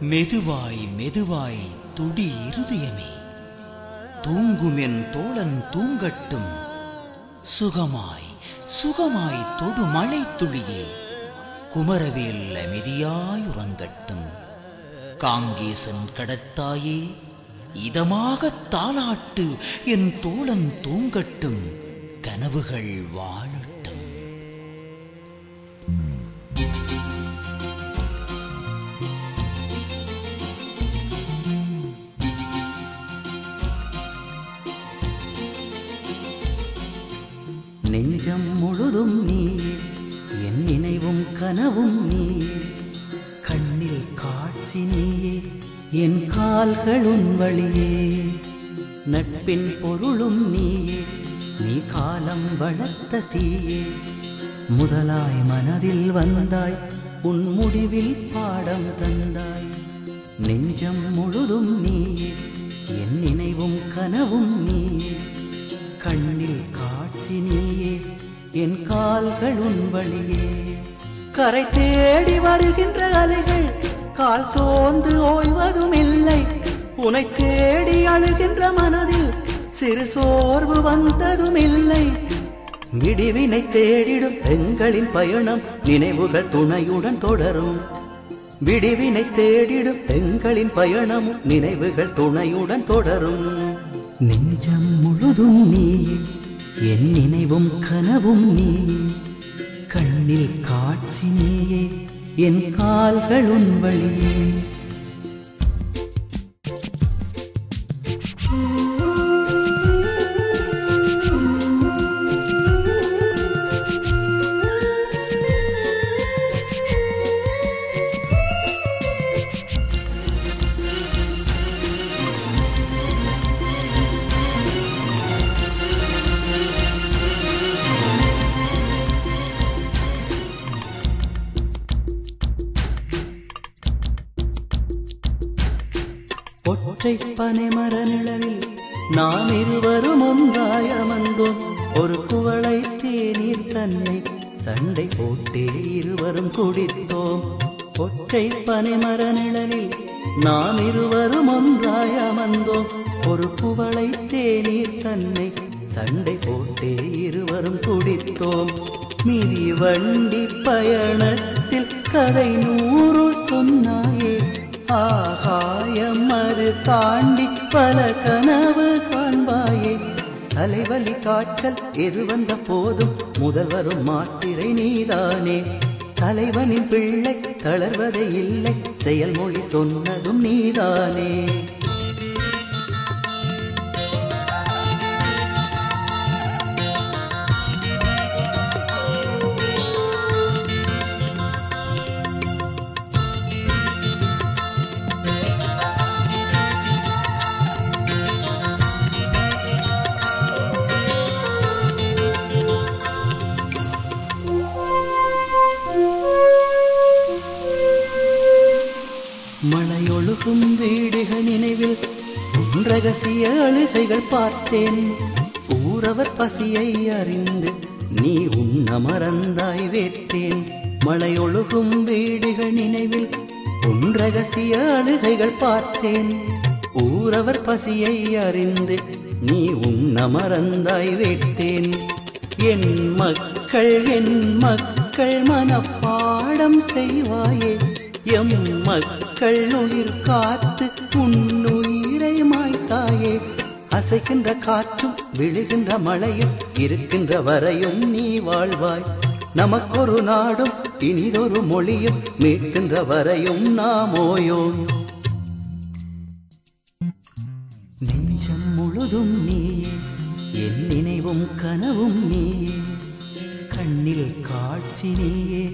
மெதுவாய் மெதுவாய் துடி இருதயமே. தூங்குமென் தோழன் தூங்கட்டும். சுகமாய் சுகமாய் தொடு மழை துளியே குமரவேல் அமைதியாய் உறங்கட்டும். காங்கேசன் கடத்தாயே இதமாக தாளாட்டு என் தோழன் தூங்கட்டும். கனவுகள் வாழும். நெஞ்சம் முழுதும் நீ என் நினைவும் கனவும் நீ கண்ணில் காட்சி நீயே என் கால்களும் வழியே. நட்பின் பொருளும் நீயே நீ காலம் வளர்த்த தீயே. முதலாய் மனதில் வந்தாய் உன் முடிவில் பாடம் தந்தாய். நெஞ்சம் முழுதும் நீ என் நினைவும் கனவும் நீ கண்ணில் காட்சி நீ என் கால்கள் உன் வழியே. கரை தேடி வருகின்ற அலைகள் கால் சோர்ந்து ஓய்வதும் இல்லை உனை தேடி அழுகின்ற மனதில் சிறு சோர்வு வந்ததும் இல்லை விடிவினை தேடிடும் எங்களின் பயணம் நினைவுகள் துணையுடன் தொடரும். விடிவினை தேடிடும் எங்களின் பயணமும் நினைவுகள் துணையுடன் தொடரும். நெஞ்சம் முழுதும் நீ என் நினைவும் கனவும் நீ. கண்ணில் காட்சி நீயே என் கால்கள் உன் வழியே. ஒற்றை பனைமர நிழலில் நாம் இருவரும் ஒன்றாய் அமர்ந்தோம் ஒரு குவளை தேநீர் தன்னை சண்டை போட்டே இருவரும் குடித்தோம். ஒற்றை பனைமர நிழலில் நாம் இருவரும் ஒன்றாய் அமர்ந்தோம் ஒரு குவளை தேநீர் தன்னை சண்டை போட்டே இருவரும் குடித்தோம். மிதி வண்டி பயணத்தில் கதை நூறு சொன்னாயே. ஆகாயம் அது தாண்டி பல கனவு காண்பாயே. தலைவலி காய்ச்சல் எது வந்த போதும் முதல் வரும் மாத்திரை நீதானே. தலைவனின் பிள்ளை தளர்வதே இல்லை செயல்மொழி சொன்னதும் நீதானே. உன் ரகசிய அழுகைகள் பார்த்தேன். ஊரவர் பசியை அறிந்து நீ உண்ண மறந்தாய் வேட்டேன். மழையொழுகும் வீடுகள் நினைவில் உன் ரகசிய அழுகைகள் பார்த்தேன். ஊரவர் பசியை அறிந்து நீ உண்ண மறந்தாய் வேட்டேன். என் மக்கள் என் மக்கள் மனப்பாடம் செய்வாயே. எம் மக்கள் உயிர் காத்து உன்னு மாய்த்தாயே அசைக்கின்ற காற்றும் விழுகின்ற மழையும் இருக்கின்ற வரையும் நீ வாழ்வாய். நமக்கொரு நாடும் இனிதொரு மொழியும் மீட்கின்ற வரையும் நாமோயோ நெஞ்சம் முழுதும் நீயே என் நினைவும் கனவும் நீயே. கண்ணில் காட்சி நீயே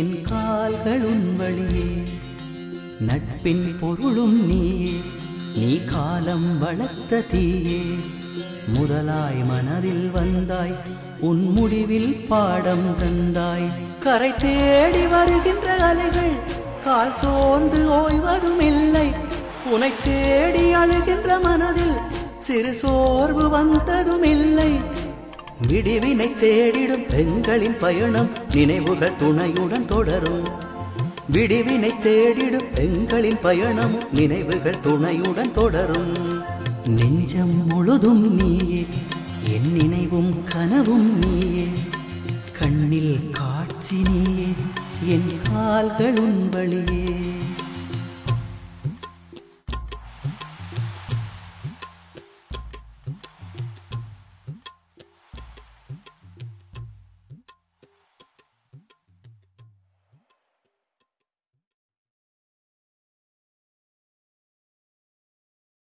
என் கால்கள் உன் வழியே. நட்பின் பொருளும் நீயே நீ காலம் வளர்த்த தீயே முதலாய் மனதில் வந்தாய் உன் முடிவில் பாடம் தந்தாய். கரை தேடி வருகின்ற அலைகள் கால் சோர்ந்து ஓய்வதும் இல்லை உனை தேடி அழுகின்ற மனதில் சிறு சோர்வு வந்ததும் இல்லை விடிவினை தேடிடும் பெண்களின் பயணம் நினைவுகள் துணையுடன் தொடரும். விடிவினை தேடிடும் எங்களின் பயணம் நினைவுகள் துணையுடன் தொடரும். நெஞ்சம் முழுதும் நீயே என் நினைவும் கனவும் நீயே. கண்ணில் காட்சி நீயே என் கால்கள் உன் வழியே.